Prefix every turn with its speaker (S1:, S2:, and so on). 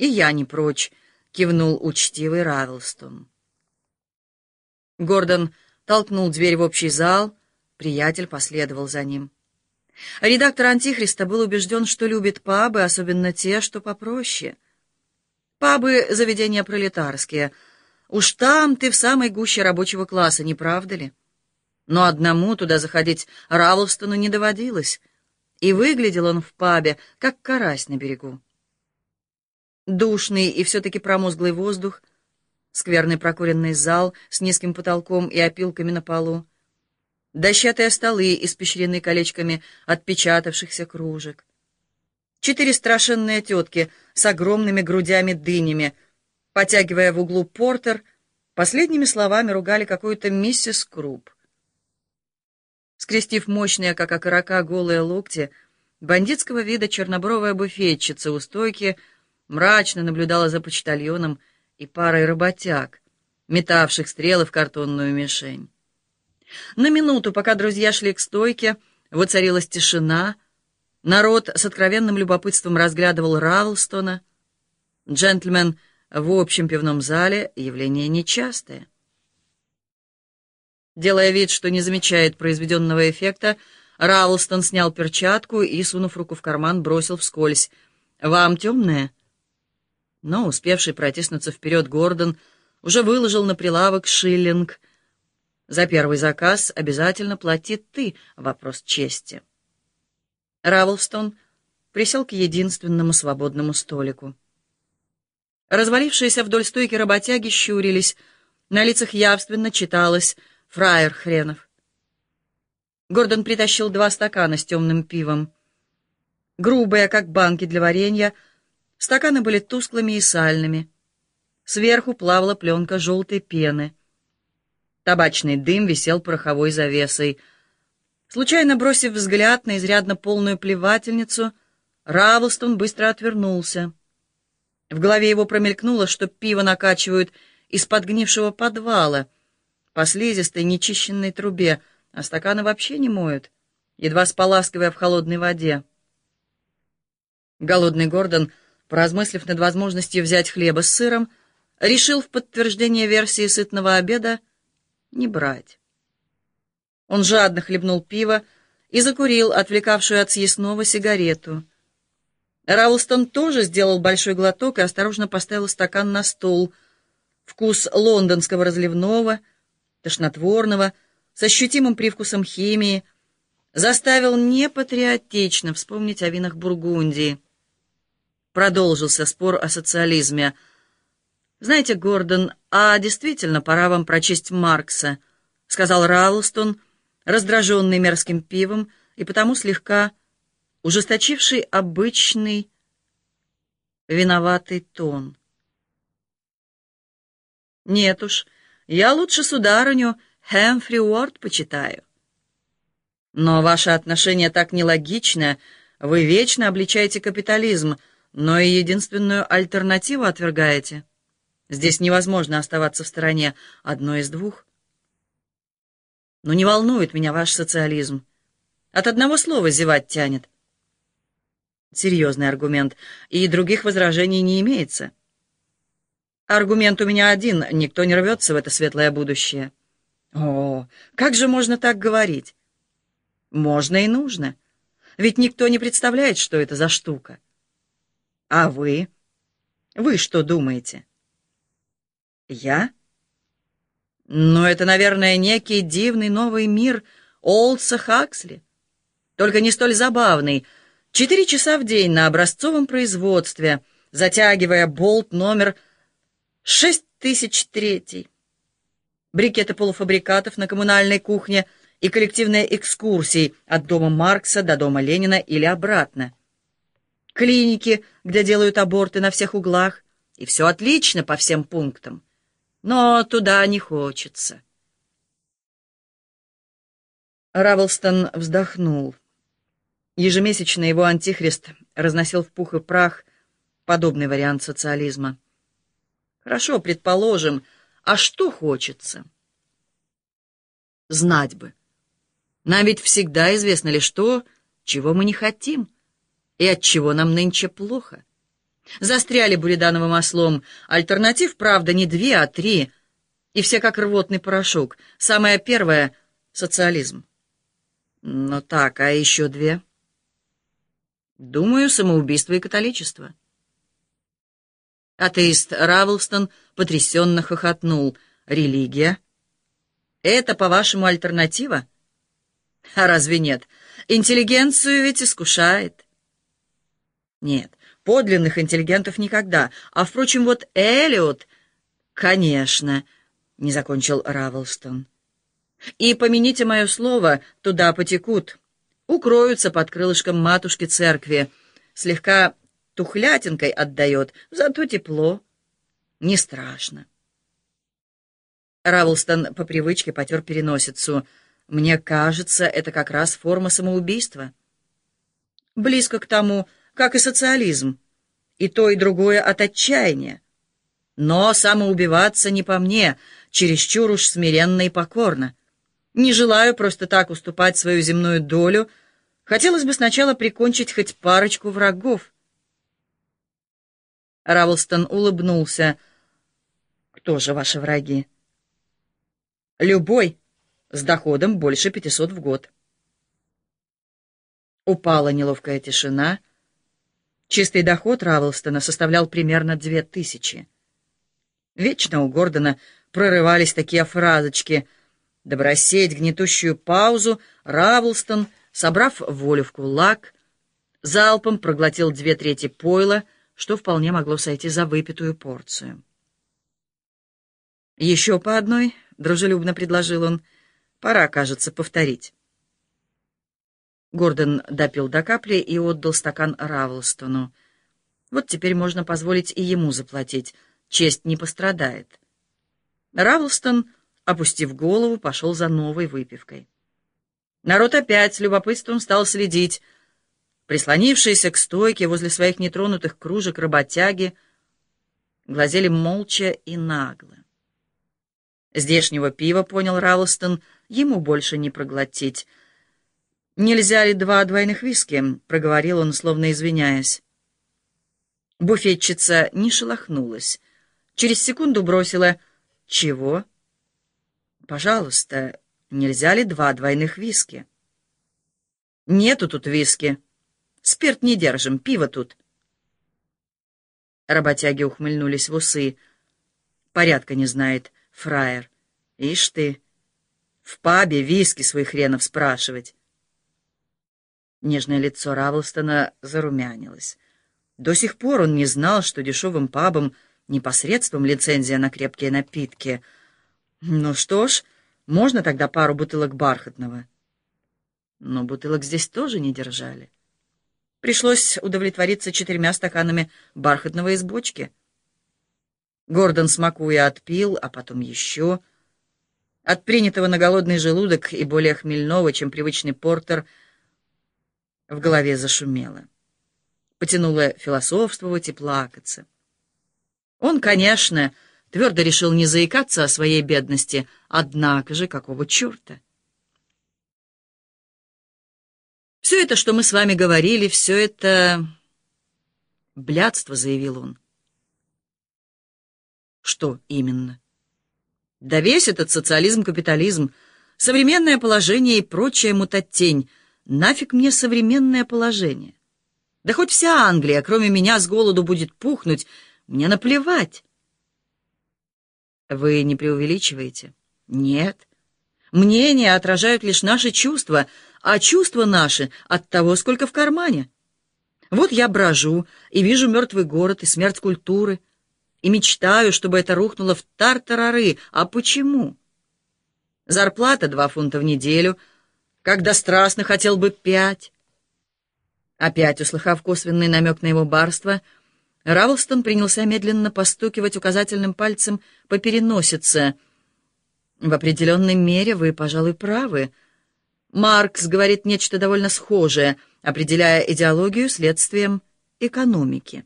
S1: «И я не прочь», — кивнул учтивый Равелстон. Гордон толкнул дверь в общий зал, приятель последовал за ним. Редактор «Антихриста» был убежден, что любит пабы, особенно те, что попроще. Пабы — заведения пролетарские. Уж там ты в самой гуще рабочего класса, не правда ли? Но одному туда заходить Равлстону не доводилось, и выглядел он в пабе, как карась на берегу. Душный и все-таки промозглый воздух, скверный прокуренный зал с низким потолком и опилками на полу, дощатые столы, испещрены колечками отпечатавшихся кружек, четыре страшенные тетки с огромными грудями-дынями, потягивая в углу портер, последними словами ругали какую-то миссис Круп. Скрестив мощные, как окорока, голые локти, бандитского вида чернобровая буфетчица у стойки — мрачно наблюдала за почтальоном и парой работяг, метавших стрелы в картонную мишень. На минуту, пока друзья шли к стойке, воцарилась тишина, народ с откровенным любопытством разглядывал Равлстона. Джентльмен в общем пивном зале — явление нечастое. Делая вид, что не замечает произведенного эффекта, Равлстон снял перчатку и, сунув руку в карман, бросил вскользь. «Вам темное?» Но успевший протиснуться вперед Гордон уже выложил на прилавок шиллинг. За первый заказ обязательно платит ты, вопрос чести. Равлстон присел к единственному свободному столику. Развалившиеся вдоль стойки работяги щурились, на лицах явственно читалось «Фраер хренов». Гордон притащил два стакана с темным пивом. Грубые, как банки для варенья, — Стаканы были тусклыми и сальными. Сверху плавала пленка желтой пены. Табачный дым висел пороховой завесой. Случайно бросив взгляд на изрядно полную плевательницу, Равлстон быстро отвернулся. В голове его промелькнуло, что пиво накачивают из подгнившего подвала, по слизистой нечищенной трубе, а стаканы вообще не моют, едва споласкивая в холодной воде. Голодный Гордон Поразмыслив над возможностью взять хлеба с сыром, решил в подтверждение версии сытного обеда не брать. Он жадно хлебнул пиво и закурил отвлекавшую от съестного сигарету. Раулстон тоже сделал большой глоток и осторожно поставил стакан на стол. Вкус лондонского разливного, тошнотворного, с ощутимым привкусом химии, заставил непатриотично вспомнить о винах Бургундии. Продолжился спор о социализме. «Знаете, Гордон, а действительно пора вам прочесть Маркса», — сказал Раулстон, раздраженный мерзким пивом и потому слегка ужесточивший обычный виноватый тон. «Нет уж, я лучше сударыню Хэмфри Уорд почитаю». «Но ваше отношение так нелогично, вы вечно обличаете капитализм», но и единственную альтернативу отвергаете. Здесь невозможно оставаться в стороне одной из двух. Но не волнует меня ваш социализм. От одного слова зевать тянет. Серьезный аргумент, и других возражений не имеется. Аргумент у меня один, никто не рвется в это светлое будущее. О, как же можно так говорить? Можно и нужно. Ведь никто не представляет, что это за штука. А вы? Вы что думаете? Я? Ну, это, наверное, некий дивный новый мир Олдса Хаксли. Только не столь забавный. Четыре часа в день на образцовом производстве, затягивая болт номер 6003. Брикеты полуфабрикатов на коммунальной кухне и коллективные экскурсии от дома Маркса до дома Ленина или обратно клиники, где делают аборты на всех углах, и все отлично по всем пунктам. Но туда не хочется. Равелстон вздохнул. Ежемесячно его антихрист разносил в пух и прах подобный вариант социализма. Хорошо, предположим, а что хочется? Знать бы. Нам ведь всегда известно лишь то, чего мы не хотим — и от чего нам нынче плохо. Застряли буридановым ослом. Альтернатив, правда, не две, а три. И все как рвотный порошок. Самое первое — социализм. Но так, а еще две? Думаю, самоубийство и католичество. Атеист Равлстон потрясенно хохотнул. Религия? Это, по-вашему, альтернатива? А разве нет? Интеллигенцию ведь искушает. Нет, подлинных интеллигентов никогда. А, впрочем, вот Элиот... Конечно, не закончил Равлстон. И, помяните мое слово, туда потекут, укроются под крылышком матушки церкви, слегка тухлятинкой отдает, зато тепло, не страшно. Равлстон по привычке потер переносицу. Мне кажется, это как раз форма самоубийства. Близко к тому, как и социализм. И то, и другое от отчаяния. Но самоубиваться не по мне, чересчур уж смиренно и покорно. Не желаю просто так уступать свою земную долю. Хотелось бы сначала прикончить хоть парочку врагов. Равлстон улыбнулся. «Кто же ваши враги?» «Любой, с доходом больше пятисот в год». Упала неловкая тишина — Чистый доход Равлстона составлял примерно две тысячи. Вечно у Гордона прорывались такие фразочки. Дабы рассеять гнетущую паузу, Равлстон, собрав волю в кулак, залпом проглотил две трети пойла, что вполне могло сойти за выпитую порцию. «Еще по одной», — дружелюбно предложил он, — «пора, кажется, повторить». Гордон допил до капли и отдал стакан Равлстону. Вот теперь можно позволить и ему заплатить. Честь не пострадает. Равлстон, опустив голову, пошел за новой выпивкой. Народ опять с любопытством стал следить. Прислонившиеся к стойке возле своих нетронутых кружек работяги глазели молча и нагло. Здешнего пива, понял Равлстон, ему больше не проглотить — «Нельзя ли два двойных виски?» — проговорил он, словно извиняясь. Буфетчица не шелохнулась. Через секунду бросила «Чего?» «Пожалуйста, нельзя ли два двойных виски?» «Нету тут виски. Спирт не держим, пиво тут». Работяги ухмыльнулись в усы. «Порядка не знает, фраер. Ишь ты, в пабе виски своих хренов спрашивать». Нежное лицо Равлстона зарумянилось. До сих пор он не знал, что дешевым пабом непосредством лицензия на крепкие напитки. Ну что ж, можно тогда пару бутылок бархатного. Но бутылок здесь тоже не держали. Пришлось удовлетвориться четырьмя стаканами бархатного из бочки. Гордон, смакуя, отпил, а потом еще. От принятого на голодный желудок и более хмельного, чем привычный портер — в голове зашумело. Потянуло философствовать и плакаться. Он, конечно, твердо решил не заикаться о своей бедности, однако же какого черта? «Все это, что мы с вами говорили, все это...» «Блядство», — заявил он. «Что именно?» «Да весь этот социализм-капитализм, современное положение и прочая мутатень — Нафиг мне современное положение? Да хоть вся Англия, кроме меня, с голоду будет пухнуть. Мне наплевать. Вы не преувеличиваете? Нет. Мнения отражают лишь наши чувства, а чувства наши от того, сколько в кармане. Вот я брожу и вижу мертвый город и смерть культуры, и мечтаю, чтобы это рухнуло в тартарары. А почему? Зарплата два фунта в неделю — когда страстно хотел бы пять. Опять услыхав косвенный намек на его барство, Равлстон принялся медленно постукивать указательным пальцем по переносице. «В определенной мере вы, пожалуй, правы. Маркс говорит нечто довольно схожее, определяя идеологию следствием экономики».